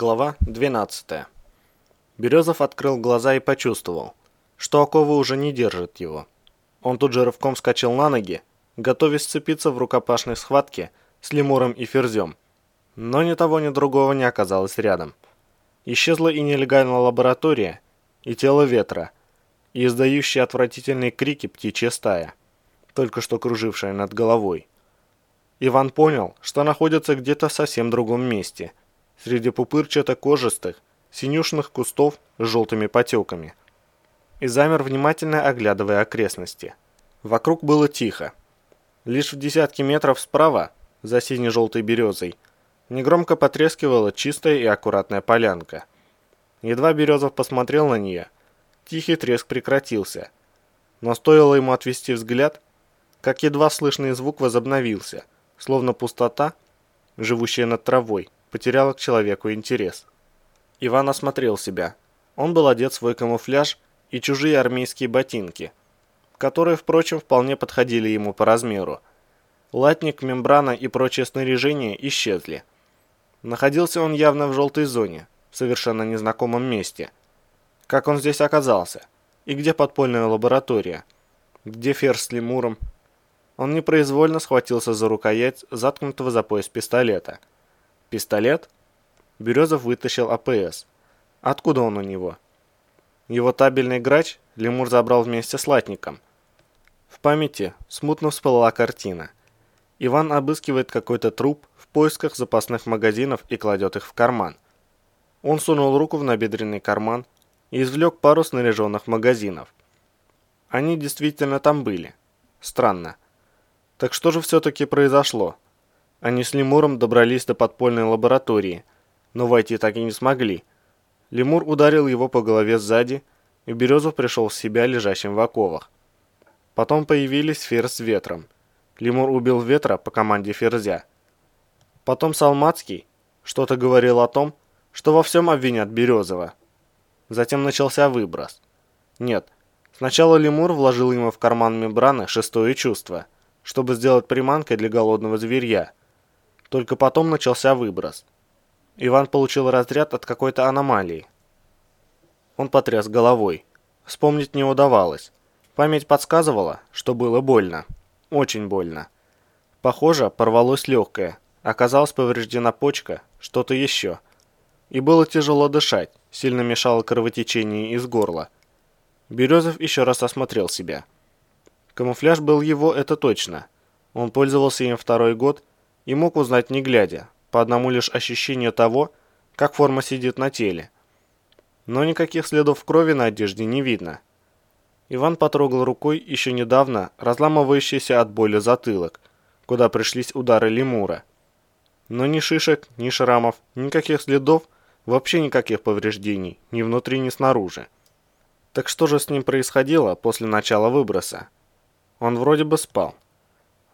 Глава 12. Березов открыл глаза и почувствовал, что оковы уже не держат его. Он тут же рывком вскочил на ноги, готовясь сцепиться в рукопашной схватке с лемуром и ферзем. Но ни того, ни другого не оказалось рядом. Исчезла и нелегальная лаборатория, и тело ветра, и издающие отвратительные крики птичья стая, только что кружившая над головой. Иван понял, что находится где-то в совсем другом месте, среди пупырчато-кожистых, синюшных кустов с желтыми потеками. И замер, внимательно оглядывая окрестности. Вокруг было тихо. Лишь в десятки метров справа, за сине-желтой березой, негромко потрескивала чистая и аккуратная полянка. Едва Березов посмотрел на нее, тихий треск прекратился. Но стоило ему отвести взгляд, как едва слышный звук возобновился – словно пустота, живущая над травой, потеряла к человеку интерес. Иван осмотрел себя. Он был одет в свой камуфляж и чужие армейские ботинки, которые, впрочем, вполне подходили ему по размеру. Латник, мембрана и прочее снаряжение исчезли. Находился он явно в желтой зоне, в совершенно незнакомом месте. Как он здесь оказался? И где подпольная лаборатория? Где Ферс с лемуром? Он непроизвольно схватился за рукоять заткнутого за пояс пистолета. Пистолет? Березов вытащил АПС. Откуда он у него? Его табельный грач лемур забрал вместе с латником. В памяти смутно всплыла картина. Иван обыскивает какой-то труп в поисках запасных магазинов и кладет их в карман. Он сунул руку в набедренный карман и извлек пару снаряженных магазинов. Они действительно там были. Странно. Так что же все-таки произошло? Они с Лемуром добрались до подпольной лаборатории, но войти так и не смогли. Лемур ударил его по голове сзади, и Березов пришел в себя лежащим в оковах. Потом появились Ферзь с Ветром. Лемур убил Ветра по команде Ферзя. Потом Салмацкий что-то говорил о том, что во всем обвинят Березова. Затем начался выброс. Нет, сначала Лемур вложил ему в карман мембраны шестое чувство – чтобы сделать приманкой для голодного зверья. Только потом начался выброс. Иван получил разряд от какой-то аномалии. Он потряс головой. Вспомнить не удавалось. Память подсказывала, что было больно. Очень больно. Похоже, порвалось легкое. Оказалась повреждена почка, что-то еще. И было тяжело дышать, сильно мешало кровотечение из горла. Березов еще раз осмотрел себя. Камуфляж был его, это точно. Он пользовался им второй год и мог узнать не глядя, по одному лишь ощущению того, как форма сидит на теле. Но никаких следов крови на одежде не видно. Иван потрогал рукой еще недавно разламывающийся от боли затылок, куда пришлись удары лемура. Но ни шишек, ни шрамов, никаких следов, вообще никаких повреждений, ни внутри, ни снаружи. Так что же с ним происходило после начала выброса? Он вроде бы спал.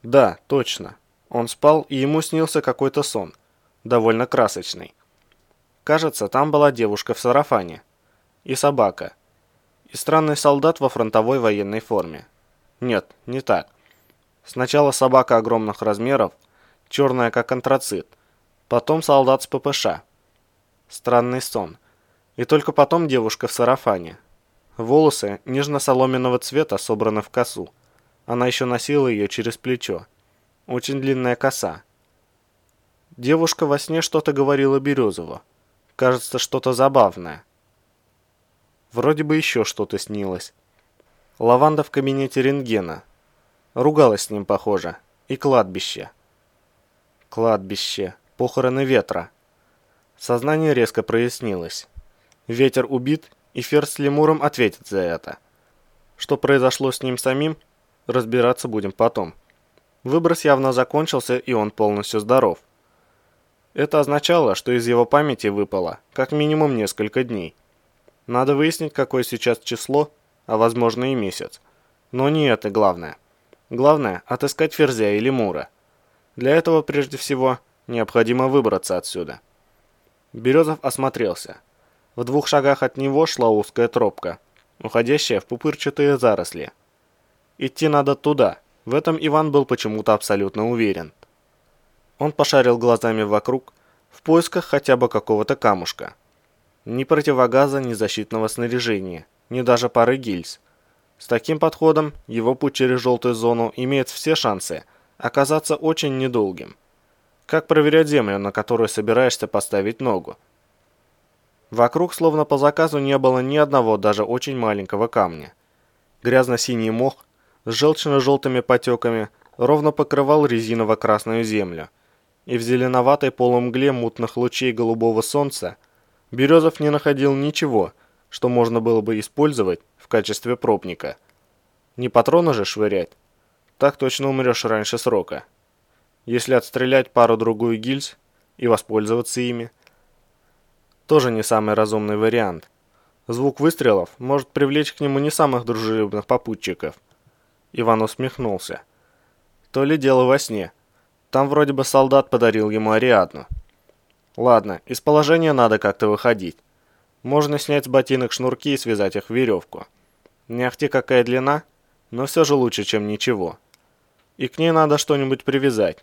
Да, точно. Он спал, и ему снился какой-то сон. Довольно красочный. Кажется, там была девушка в сарафане. И собака. И странный солдат во фронтовой военной форме. Нет, не так. Сначала собака огромных размеров, черная как антрацит. Потом солдат с ППШ. Странный сон. И только потом девушка в сарафане. Волосы нежно-соломенного цвета собраны в косу. Она еще носила ее через плечо. Очень длинная коса. Девушка во сне что-то говорила Березову. Кажется, что-то забавное. Вроде бы еще что-то снилось. Лаванда в кабинете рентгена. Ругалась с ним, похоже. И кладбище. Кладбище. Похороны ветра. Сознание резко прояснилось. Ветер убит, и Ферс с Лемуром ответит за это. Что произошло с ним самим, разбираться будем потом. Выброс явно закончился, и он полностью здоров. Это означало, что из его памяти выпало как минимум несколько дней. Надо выяснить, какое сейчас число, а возможно и месяц. Но не это главное. Главное – отыскать Ферзя или Мура. Для этого, прежде всего, необходимо выбраться отсюда. Березов осмотрелся. В двух шагах от него шла узкая тропка, уходящая в пупырчатые заросли. Идти надо туда. В этом Иван был почему-то абсолютно уверен. Он пошарил глазами вокруг, в поисках хотя бы какого-то камушка. Ни противогаза, ни защитного снаряжения, ни даже пары гильз. С таким подходом его путь через желтую зону имеет все шансы оказаться очень недолгим. Как проверять землю, на которую собираешься поставить ногу? Вокруг, словно по заказу, не было ни одного даже очень маленького камня. Грязно-синий мох с желчно-желтыми потеками ровно покрывал резиново-красную землю, и в зеленоватой полумгле мутных лучей голубого солнца Березов не находил ничего, что можно было бы использовать в качестве пробника. Не патроны же швырять. Так точно умрешь раньше срока. Если отстрелять пару-другую гильз и воспользоваться ими, тоже не самый разумный вариант. Звук выстрелов может привлечь к нему не самых дружелюбных попутчиков. Иван усмехнулся. То ли дело во сне. Там вроде бы солдат подарил ему Ариадну. Ладно, из положения надо как-то выходить. Можно снять с ботинок шнурки и связать их в веревку. Не ахти какая длина, но все же лучше, чем ничего. И к ней надо что-нибудь привязать.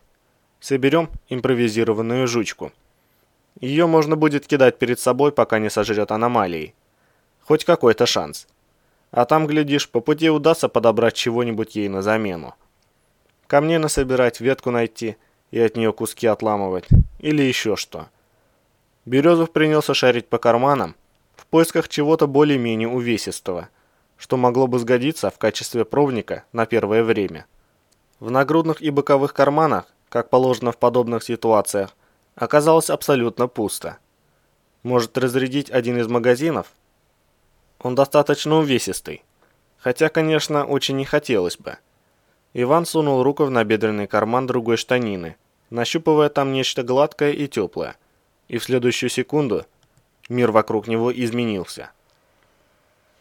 Соберем импровизированную жучку. Ее можно будет кидать перед собой, пока не сожрет аномалии. Хоть какой-то шанс. А там, глядишь, по пути удастся подобрать чего-нибудь ей на замену. Камней насобирать, ветку найти и от нее куски отламывать. Или еще что. Березов принялся шарить по карманам в поисках чего-то более-менее увесистого, что могло бы сгодиться в качестве провника на первое время. В нагрудных и боковых карманах, как положено в подобных ситуациях, оказалось абсолютно пусто. Может разрядить один из магазинов? Он достаточно увесистый. Хотя, конечно, очень не хотелось бы. Иван сунул руку в набедренный карман другой штанины, нащупывая там нечто гладкое и теплое. И в следующую секунду мир вокруг него изменился.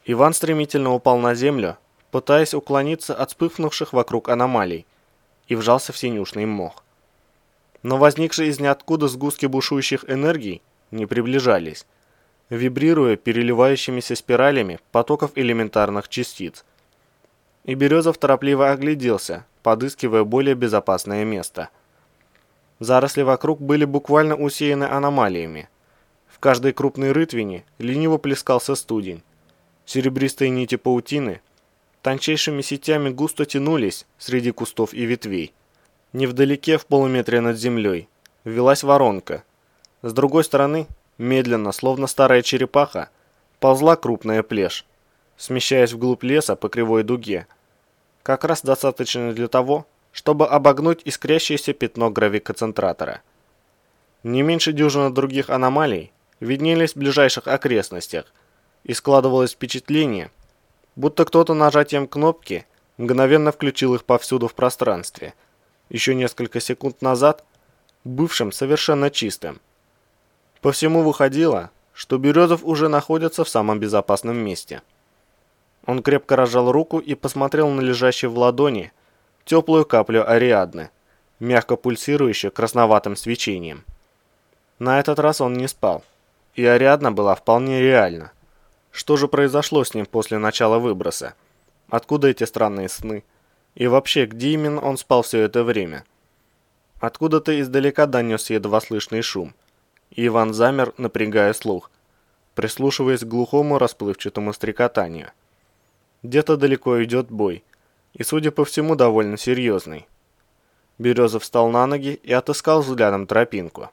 Иван стремительно упал на землю, пытаясь уклониться от вспыхнувших вокруг аномалий, и вжался в синюшный мох но возникшие из ниоткуда сгустки бушующих энергий не приближались, вибрируя переливающимися спиралями потоков элементарных частиц. И Березов торопливо огляделся, подыскивая более безопасное место. Заросли вокруг были буквально усеяны аномалиями. В каждой крупной рытвине лениво плескался студень. Серебристые нити паутины тончайшими сетями густо тянулись среди кустов и ветвей. Невдалеке, в полуметре над землей, велась воронка. С другой стороны, медленно, словно старая черепаха, ползла крупная плешь, смещаясь вглубь леса по кривой дуге. Как раз достаточно для того, чтобы обогнуть искрящееся пятно гравиконцентратора. Не меньше дюжины других аномалий виднелись в ближайших окрестностях, и складывалось впечатление, будто кто-то нажатием кнопки мгновенно включил их повсюду в пространстве – еще несколько секунд назад бывшим совершенно чистым. По всему выходило, что Березов уже находится в самом безопасном месте. Он крепко разжал руку и посмотрел на лежащую в ладони теплую каплю Ариадны, мягко пульсирующую красноватым свечением. На этот раз он не спал, и Ариадна была вполне реальна. Что же произошло с ним после начала выброса? Откуда эти странные сны? И вообще, где именно он спал все это время? Откуда-то издалека донесся едва слышный шум. И Иван замер, напрягая слух, прислушиваясь к глухому расплывчатому стрекотанию. Где-то далеко идет бой, и, судя по всему, довольно серьезный. Березов встал на ноги и отыскал взглядом тропинку.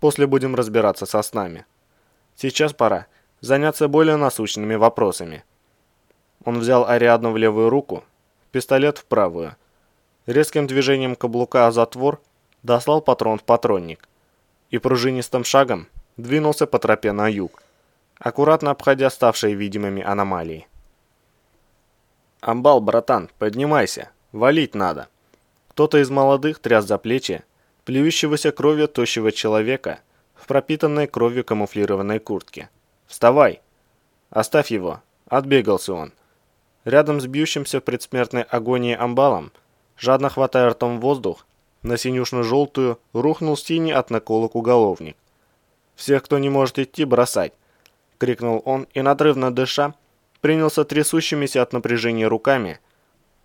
После будем разбираться со снами. Сейчас пора заняться более насущными вопросами. Он взял Ариадну в левую руку пистолет в правую. Резким движением каблука о затвор дослал патрон в патронник и пружинистым шагом двинулся по тропе на юг, аккуратно обходя ставшие видимыми аномалии. «Амбал, братан, поднимайся, валить надо!» Кто-то из молодых тряс за плечи плюющегося кровью тощего человека в пропитанной кровью камуфлированной куртке. «Вставай!» «Оставь его!» Отбегался он. Рядом с бьющимся в предсмертной агонии амбалом, жадно хватая ртом воздух, на синюшно-желтую рухнул синий от наколок уголовник. «Всех, кто не может идти, бросать!» — крикнул он и, надрывно дыша, принялся трясущимися от напряжения руками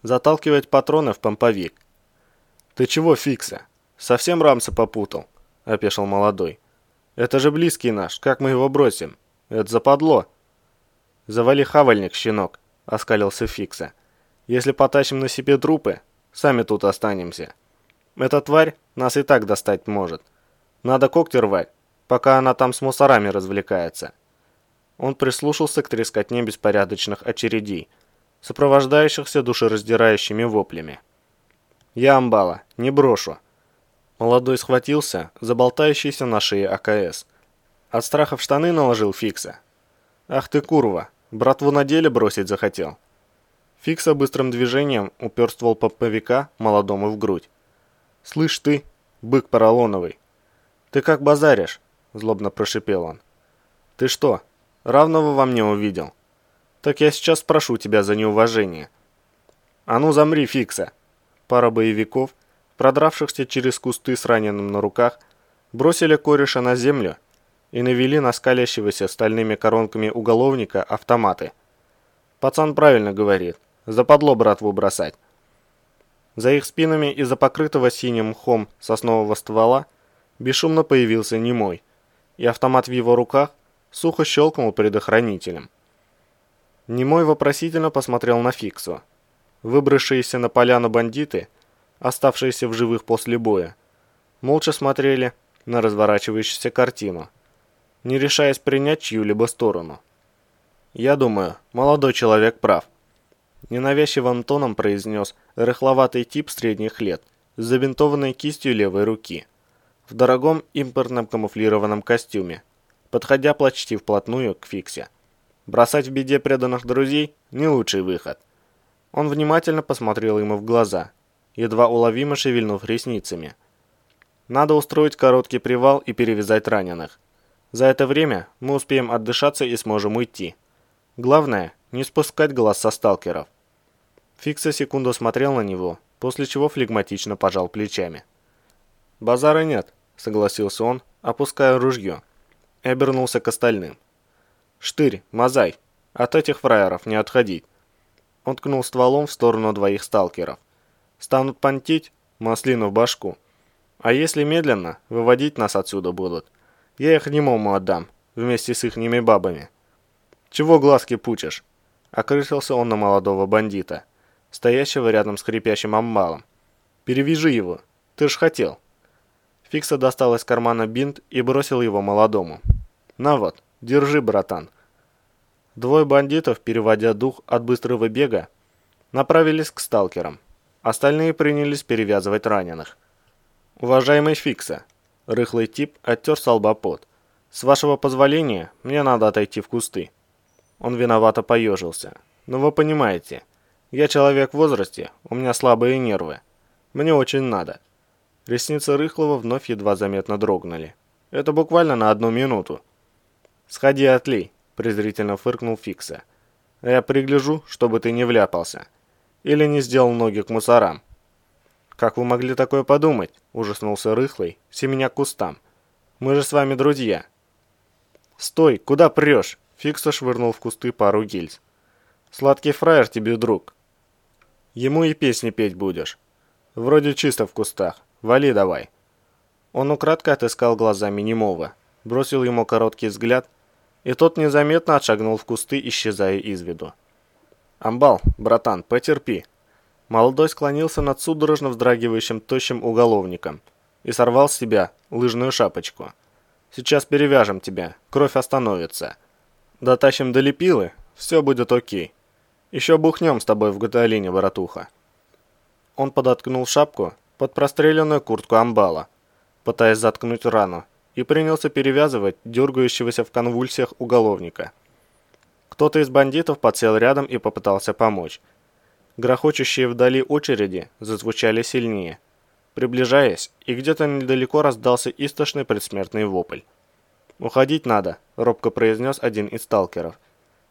заталкивать патроны в помповик. «Ты чего, Фикса? Совсем рамса попутал?» — опешил молодой. Это же близкий наш, как мы его бросим? Это западло!» «Завали хавальник, щенок!» — оскалился Фикса. «Если потащим на себе трупы, сами тут останемся. Эта тварь нас и так достать может. Надо когти рвать, пока она там с мусорами развлекается». Он прислушался к трескотне беспорядочных очередей, сопровождающихся душераздирающими воплями. «Я амбала, не брошу!» Молодой схватился за болтающийся на шее АКС. От страха в штаны наложил Фикса. «Ах ты курва, братву на деле бросить захотел!» Фикса быстрым движением упер поповика молодому в грудь. «Слышь ты, бык поролоновый, ты как базаришь?» – злобно прошипел он. «Ты что, равного во мне увидел? Так я сейчас спрошу тебя за неуважение». «А ну замри, Фикса!» Пара боевиков, продравшихся через кусты с раненым на руках, бросили кореша на землю и навели на скалящегося стальными коронками уголовника автоматы. Пацан правильно говорит, западло братву бросать. За их спинами из-за покрытого синим мхом соснового ствола бесшумно появился немой, и автомат в его руках сухо щелкнул предохранителем. Немой вопросительно посмотрел на Фиксу. Выбравшиеся на поляну бандиты, оставшиеся в живых после боя, молча смотрели на разворачивающуюся картину, не решаясь принять чью-либо сторону. «Я думаю, молодой человек прав», – ненавязчивым тоном произнес рыхловатый тип средних лет с забинтованной кистью левой руки, в дорогом импортном камуфлированном костюме, подходя почти вплотную к Фиксе. Бросать в беде преданных друзей – не лучший выход. Он внимательно посмотрел ему в глаза, едва уловимо шевельнув ресницами. Надо устроить короткий привал и перевязать раненых. За это время мы успеем отдышаться и сможем уйти. Главное, не спускать глаз со сталкеров. Фикса секунду смотрел на него, после чего флегматично пожал плечами. «Базара нет», — согласился он, опуская ружье, и обернулся к остальным. «Штырь, мозай, от этих фраеров не отходить». Он ткнул стволом в сторону двоих сталкеров. «Станут понтить, маслину в башку. А если медленно, выводить нас отсюда будут. Я их немому отдам, вместе с ихними бабами». «Чего глазки пучишь?» Окрысился он на молодого бандита, стоящего рядом с хрипящим амбалом. «Перевяжи его, ты ж хотел». Фикса достал из кармана бинт и бросил его молодому. «На вот, держи, братан». Двое бандитов, переводя дух от быстрого бега, направились к сталкерам. Остальные принялись перевязывать раненых. «Уважаемый Фикса», — рыхлый тип оттер с лба. «С вашего позволения, мне надо отойти в кусты». Он виновато поежился. «Но вы понимаете, я человек в возрасте, у меня слабые нервы. Мне очень надо». Ресницы Рыхлого вновь едва заметно дрогнули. «Это буквально на одну минуту». «Сходи отлей», презрительно фыркнул Фикса. «Я пригляжу, чтобы ты не вляпался. Или не сделал ноги к мусорам». «Как вы могли такое подумать?» – ужаснулся Рыхлый, семеня к кустам. «Мы же с вами друзья». «Стой, куда прешь?» – Фикса швырнул в кусты пару гильз. «Сладкий фраер тебе друг. Ему и песни петь будешь. Вроде чисто в кустах. Вали давай». Он украдко отыскал глазами немого, бросил ему короткий взгляд – и тот незаметно отшагнул в кусты, исчезая из виду. «Амбал, братан, потерпи». Молодой склонился над судорожно вздрагивающим тощим уголовником и сорвал с себя лыжную шапочку. «Сейчас перевяжем тебя, кровь остановится. Дотащим до лепилы, все будет окей. Еще бухнем с тобой в Гаталине, братуха». Он подоткнул шапку под простреленную куртку амбала, пытаясь заткнуть рану, и принялся перевязывать дергающегося в конвульсиях уголовника. Кто-то из бандитов подсел рядом и попытался помочь. Грохочущие вдали очереди зазвучали сильнее, приближаясь, и где-то недалеко раздался истошный предсмертный вопль. «Уходить надо», – робко произнес один из сталкеров,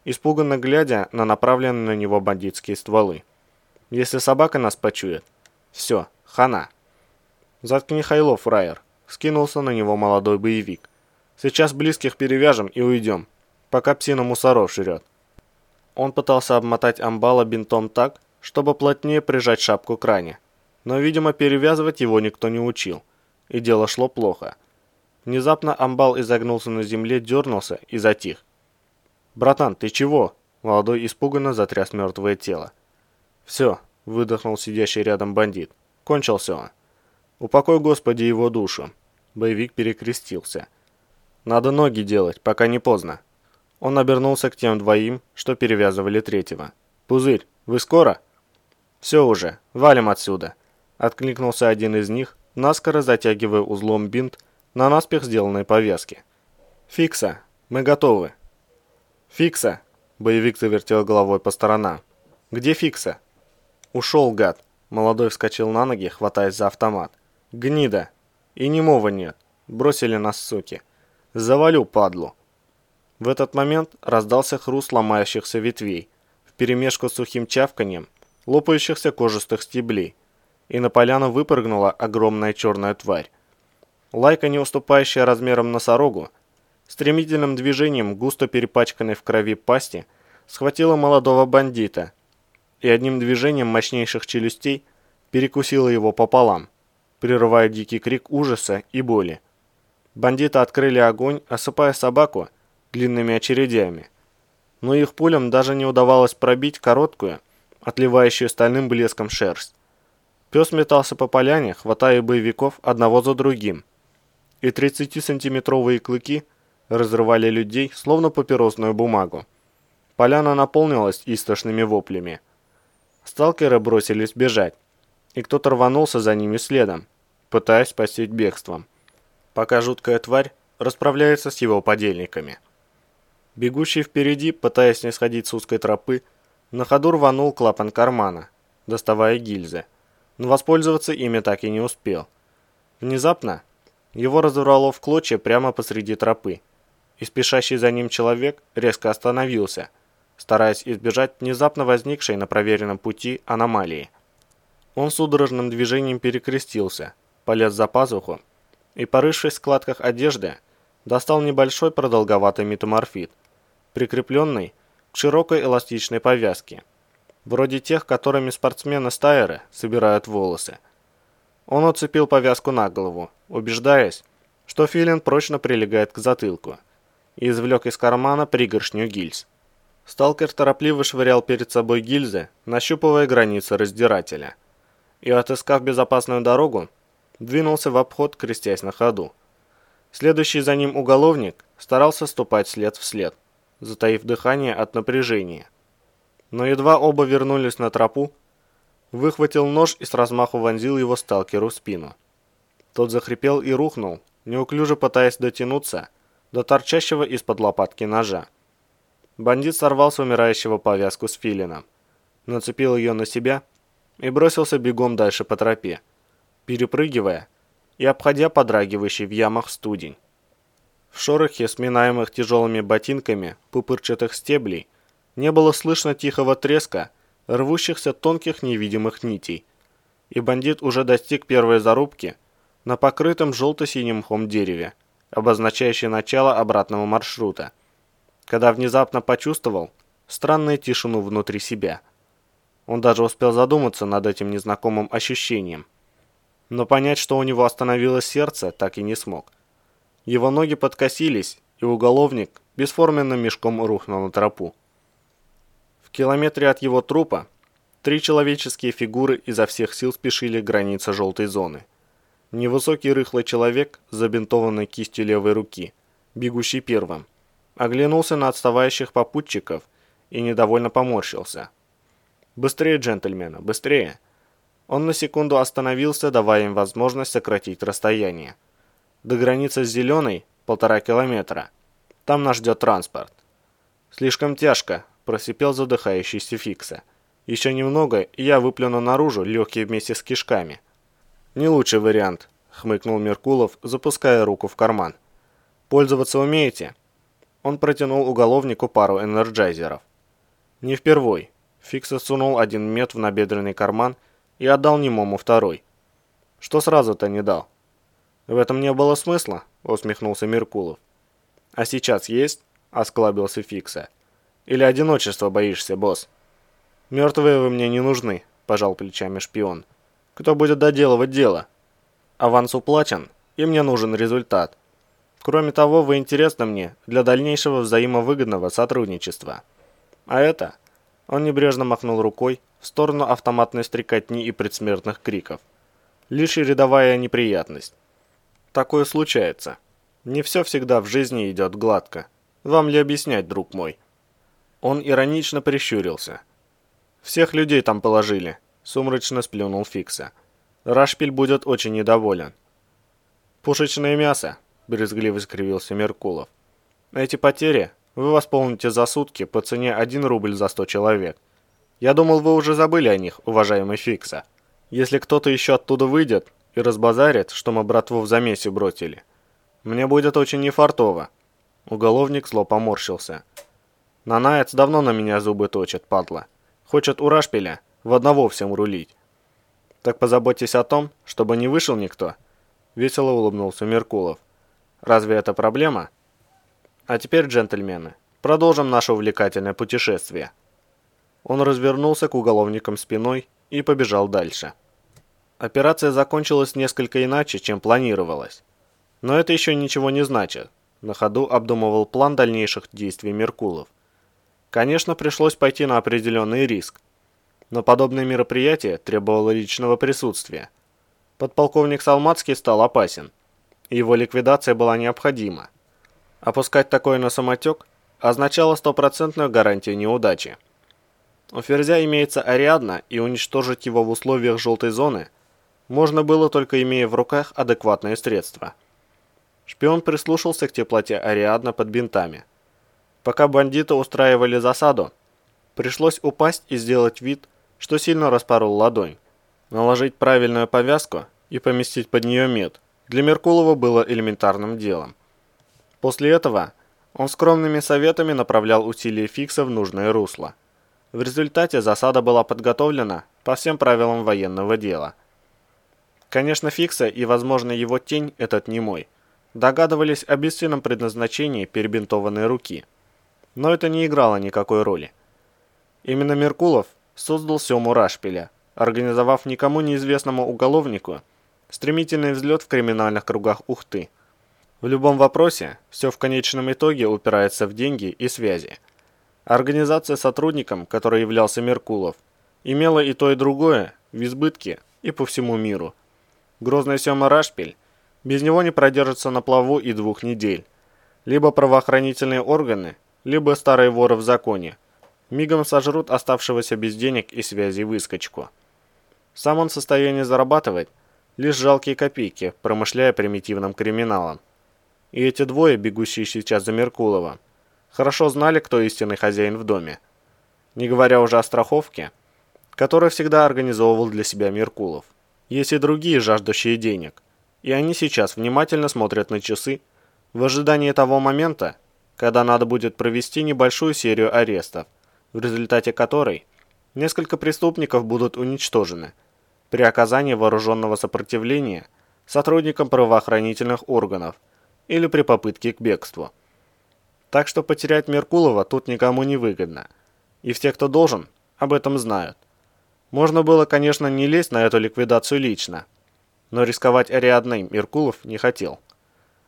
испуганно глядя на направленные на него бандитские стволы. «Если собака нас почует, все, хана». «Заткни хайло, фраер», Скинулся на него молодой боевик. «Сейчас близких перевяжем и уйдем, пока псина мусоров жрет». Он пытался обмотать амбала бинтом так, чтобы плотнее прижать шапку к ране. Но, видимо, перевязывать его никто не учил, и дело шло плохо. Внезапно амбал изогнулся на земле, дернулся и затих. «Братан, ты чего?» Молодой испуганно затряс мертвое тело. «Все», — выдохнул сидящий рядом бандит. «Кончился он». «Упокой, Господи, его душу». Боевик перекрестился. «Надо ноги делать, пока не поздно». Он обернулся к тем двоим, что перевязывали третьего. «Пузырь, вы скоро?» «Все уже, валим отсюда», — откликнулся один из них, наскоро затягивая узлом бинт на наспех сделанной повязке. «Фикса, мы готовы». «Фикса!» — боевик завертел головой по сторонам. «Где Фикса?» «Ушел, гад!» Молодой вскочил на ноги, хватаясь за автомат. «Гнида! И немого нет! Бросили нас, суки! Завалю, падлу!» В этот момент раздался хруст ломающихся ветвей, вперемешку с сухим чавканием, лопающихся кожистых стеблей, и на поляну выпрыгнула огромная черная тварь. Лайка, не уступающая размером носорогу, стремительным движением густо перепачканной в крови пасти, схватила молодого бандита и одним движением мощнейших челюстей перекусила его пополам, прерывая дикий крик ужаса и боли. Бандиты открыли огонь, осыпая собаку длинными очередями, но их пулям даже не удавалось пробить короткую, отливающую стальным блеском шерсть. Пес метался по поляне, хватая боевиков одного за другим, и 30-сантиметровые клыки разрывали людей, словно папиросную бумагу. Поляна наполнилась истошными воплями. Сталкеры бросились бежать, и кто-то рванулся за ними следом, пытаясь спасти бегством, пока жуткая тварь расправляется с его подельниками. Бегущий впереди, пытаясь не сходить с узкой тропы, на ходу рванул клапан кармана, доставая гильзы, но воспользоваться ими так и не успел. Внезапно его разорвало в клочья прямо посреди тропы, и спешащий за ним человек резко остановился, стараясь избежать внезапно возникшей на проверенном пути аномалии. Он судорожным движением перекрестился, полез за пазуху и, порывшись в складках одежды, достал небольшой продолговатый метаморфит, прикрепленный к широкой эластичной повязке, вроде тех, которыми спортсмены-стайеры собирают волосы. Он уцепил повязку на голову, убеждаясь, что филин прочно прилегает к затылку, и извлек из кармана пригоршню гильз. Сталкер торопливо швырял перед собой гильзы, нащупывая границы раздирателя, и, отыскав безопасную дорогу, двинулся в обход, крестясь на ходу. Следующий за ним уголовник старался ступать след в след, затаив дыхание от напряжения. Но едва оба вернулись на тропу, выхватил нож и с размаху вонзил его сталкеру в спину. Тот захрипел и рухнул, неуклюже пытаясь дотянуться до торчащего из-под лопатки ножа. Бандит сорвал с умирающего повязку с филином, нацепил ее на себя и бросился бегом дальше по тропе, перепрыгивая и обходя подрагивающий в ямах студень. В шорохе, сминаемых тяжелыми ботинками пупырчатых стеблей, не было слышно тихого треска рвущихся тонких невидимых нитей, и бандит уже достиг первой зарубки на покрытом желто-синим мхом дереве, обозначающей начало обратного маршрута, когда внезапно почувствовал странную тишину внутри себя. Он даже успел задуматься над этим незнакомым ощущением, но понять, что у него остановилось сердце, так и не смог. Его ноги подкосились, и уголовник бесформенным мешком рухнул на тропу. В километре от его трупа три человеческие фигуры изо всех сил спешили к границе желтой зоны – Невысокий рыхлый человек с забинтованной кистью левой руки, бегущий первым, оглянулся на отставающих попутчиков и недовольно поморщился. «Быстрее, джентльмены, быстрее!» Он на секунду остановился, давая им возможность сократить расстояние. До границы с Зеленой полтора километра. Там нас ждет транспорт. «Слишком тяжко», – просипел задыхающийся Фикса. «Еще немного, и я выплюну наружу, легкие вместе с кишками». «Не лучший вариант», — хмыкнул Меркулов, запуская руку в карман. «Пользоваться умеете?» Он протянул уголовнику пару энерджайзеров. «Не впервой». Фикса сунул один мед в набедренный карман и отдал немому второй. «Что сразу-то не дал?» «В этом не было смысла», — усмехнулся Меркулов. «А сейчас есть?» — осклабился Фикса. «Или одиночества боишься, босс?» «Мертвые вы мне не нужны», — пожал плечами шпион кто будет доделывать дело. Аванс уплачен, и мне нужен результат. Кроме того, вы интересны мне для дальнейшего взаимовыгодного сотрудничества. А это...» Он небрежно махнул рукой в сторону автоматной стрекотни и предсмертных криков. Лишь рядовая неприятность. Такое случается. Не все всегда в жизни идет гладко. Вам ли объяснять, друг мой? Он иронично прищурился. Всех людей там положили. Сумрачно сплюнул Фикса. Рашпиль будет очень недоволен. Пушечное мясо, брезгливо скривился Меркулов. Эти потери вы восполните за сутки по цене 1 рубль за 100 человек. Я думал, вы уже забыли о них, уважаемый Фикса. Если кто-то еще оттуда выйдет и разбазарит, что мы братву в замесе бросили, мне будет очень нефартово. Уголовник зло поморщился. Нанаец давно на меня зубы точит, падла. Хочет у Рашпиля в одного всем рулить. Так позаботьтесь о том, чтобы не вышел никто. Весело улыбнулся Меркулов. Разве это проблема? А теперь, джентльмены, продолжим наше увлекательное путешествие. Он развернулся к уголовникам спиной и побежал дальше. Операция закончилась несколько иначе, чем планировалось. Но это еще ничего не значит. На ходу обдумывал план дальнейших действий Меркулов. Конечно, пришлось пойти на определенный риск. Но подобное мероприятие требовало личного присутствия. Подполковник Салмацкий стал опасен. Его ликвидация была необходима. Опускать такое на самотек означало стопроцентную гарантию неудачи. У Ферзя имеется Ариадна, и уничтожить его в условиях желтой зоны можно было только имея в руках адекватные средства. Шпион прислушался к теплоте Ариадна под бинтами. Пока бандиты устраивали засаду, пришлось упасть и сделать вид, что сильно распорол ладонь. Наложить правильную повязку и поместить под нее мед для Меркулова было элементарным делом. После этого он скромными советами направлял усилия Фикса в нужное русло. В результате засада была подготовлена по всем правилам военного дела. Конечно, Фикса и, возможно, его тень, этот не мой, догадывались о бесценном предназначении перебинтованной руки. Но это не играло никакой роли. Именно Меркулов создал Сему Рашпиля, организовав никому неизвестному уголовнику стремительный взлет в криминальных кругах Ухты – в любом вопросе все в конечном итоге упирается в деньги и связи. Организация сотрудником, который являлся Меркулов, имела и то, и другое в избытке и по всему миру. Грозный Сема Рашпиль без него не продержится на плаву и двух недель. Либо правоохранительные органы, либо старые воры в законе. Мигом сожрут оставшегося без денег и связей выскочку. Сам он в состоянии зарабатывать лишь жалкие копейки, промышляя примитивным криминалом и эти двое, бегущие сейчас за Меркулова, хорошо знали, кто истинный хозяин в доме. Не говоря уже о страховке, которую всегда организовывал для себя Меркулов. Есть и другие, жаждущие денег, и они сейчас внимательно смотрят на часы в ожидании того момента, когда надо будет провести небольшую серию арестов, в результате которой несколько преступников будут уничтожены при оказании вооруженного сопротивления сотрудникам правоохранительных органов – или при попытке к бегству. Так что потерять Меркулова тут никому не выгодно. И все, кто должен, об этом знают. Можно было, конечно, не лезть на эту ликвидацию лично, но рисковать Ариадной Меркулов не хотел.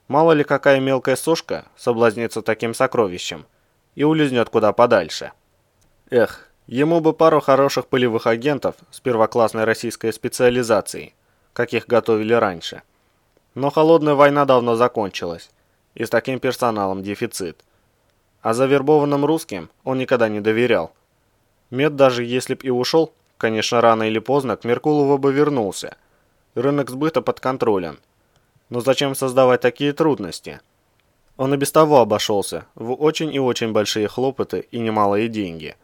Мало ли какая мелкая сошка соблазнится таким сокровищем и улизнет куда подальше. Эх, ему бы пару хороших полевых агентов с первоклассной российской специализацией, каких готовили раньше. Но холодная война давно закончилась, и с таким персоналом дефицит. А завербованным русским он никогда не доверял. Мед даже если б и ушел, конечно, рано или поздно к Меркулову бы вернулся. Рынок сбыта под контролем. Но зачем создавать такие трудности? Он и без того обошелся в очень и очень большие хлопоты и немалые деньги.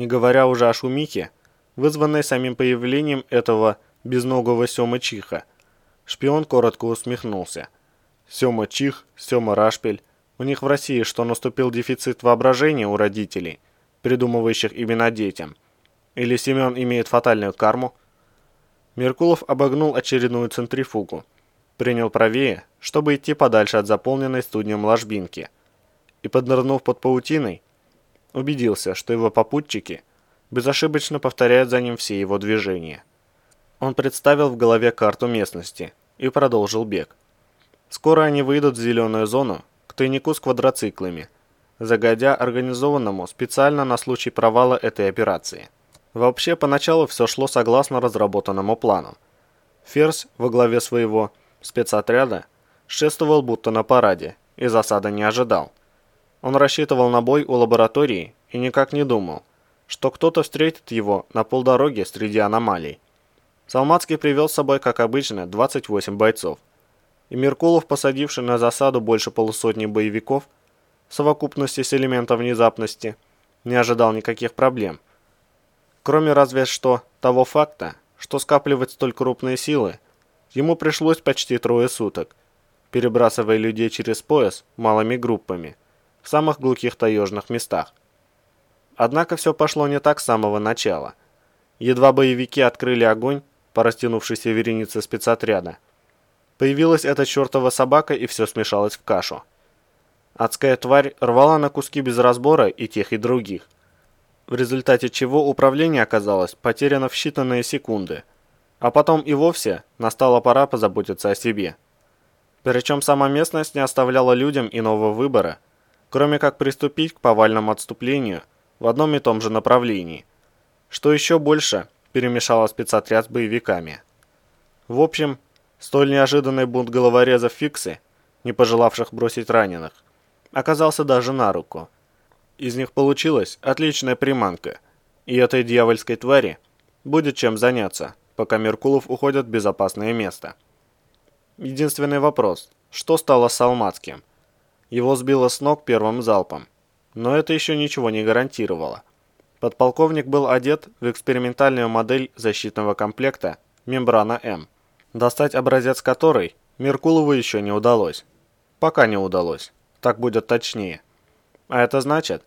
Не говоря уже о шумихе, вызванной самим появлением этого безногого Семы Чиха, Шпион коротко усмехнулся. Сёма Чих, Сёма Рашпель. У них в России что, наступил дефицит воображения у родителей, придумывающих имена детям? Или Семен имеет фатальную карму? Меркулов обогнул очередную центрифугу. Принял правее, чтобы идти подальше от заполненной студнем ложбинки. И, поднырнув под паутиной, убедился, что его попутчики безошибочно повторяют за ним все его движения. Он представил в голове карту местности – и продолжил бег. Скоро они выйдут в зеленую зону к тайнику с квадроциклами, загодя организованному специально на случай провала этой операции. Вообще, поначалу все шло согласно разработанному плану. Ферзь во главе своего спецотряда шествовал будто на параде и засады не ожидал. Он рассчитывал на бой у лаборатории и никак не думал, что кто-то встретит его на полдороге среди аномалий. Салмацкий привел с собой, как обычно, 28 бойцов. И Меркулов, посадивший на засаду больше полусотни боевиков, в совокупности с элементом внезапности, не ожидал никаких проблем. Кроме разве что того факта, что скапливать столь крупные силы ему пришлось почти трое суток, перебрасывая людей через пояс малыми группами в самых глухих таежных местах. Однако все пошло не так с самого начала. Едва боевики открыли огонь по растянувшейся веренице спецотряда, появилась эта чертова собака и все смешалось в кашу. Адская тварь рвала на куски без разбора и тех, и других – в результате чего управление оказалось потеряно в считанные секунды, а потом и вовсе настала пора позаботиться о себе. Причем сама местность не оставляла людям иного выбора, кроме как приступить к повальному отступлению в одном и том же направлении, что еще больше перемешало спецотряд с боевиками. В общем, столь неожиданный бунт головорезов Фиксы, не пожелавших бросить раненых, оказался даже на руку – из них получилась отличная приманка, и этой дьявольской твари будет чем заняться, пока Меркулов уходит в безопасное место. Единственный вопрос, что стало с Алматским? Его сбило с ног первым залпом, но это еще ничего не гарантировало. Подполковник был одет в экспериментальную модель защитного комплекта «Мембрана М», достать образец которой Меркулову еще не удалось. Пока не удалось, так будет точнее. А это значит,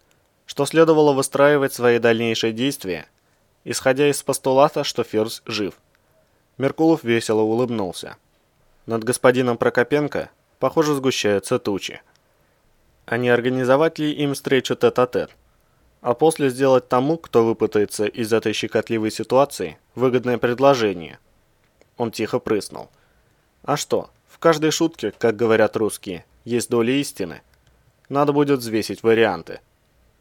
что следовало выстраивать свои дальнейшие действия, исходя из постулата, что Ферзь жив. Меркулов весело улыбнулся. Над господином Прокопенко, похоже, сгущаются тучи. А не организовать ли им встречу тет-а-тет? -тет, а после сделать тому, кто выпутается из этой щекотливой ситуации, выгодное предложение. Он тихо прыснул. А что, в каждой шутке, как говорят русские, есть доля истины. Надо будет взвесить варианты.